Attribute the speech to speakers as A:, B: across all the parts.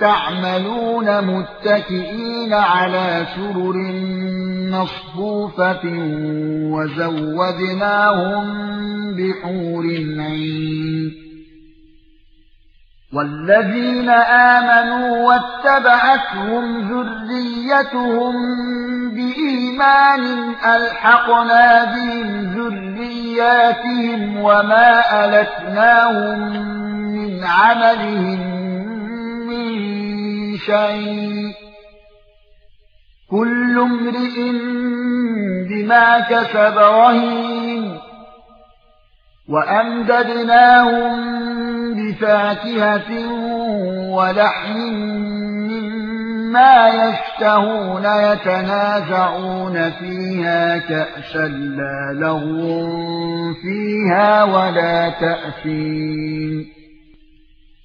A: تَعْمَلُونَ مُتَّكِئِينَ عَلَى سُرُرٍ مَّصْفُوفَةٍ وَزَوَّجْنَاهُم بِحُورٍ عِينٍ. وَالَّذِينَ آمَنُوا وَاتَّبَعَتْهُمْ ذُرِّيَّتُهُم بِإِيمَانٍ أَلْحَقْنَا بِهِمْ ذُرِّيَّاتِهِمْ وَمَا أَلَتْنَاهُم مِّنْ عَمَلِهِم شَيْءٍ. كُلُّ امْرِئٍ بِمَا كَسَبَ رَهِينٌ. وَأَمْدَدْنَاهُم بِفَاكِهَةٍ وَلَحْمٍ ما يشتهون يتنازعون فيها كأسا لا لغو فيها ولا تأثيم.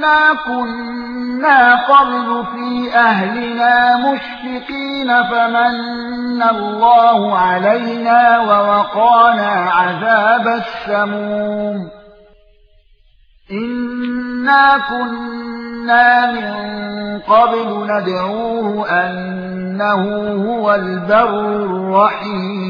A: إنا كنا قبل في أهلنا مشفقين فمن الله علينا ووقانا عذاب السموم إنا كنا من قبل ندعوه أنه هو البر الرحيم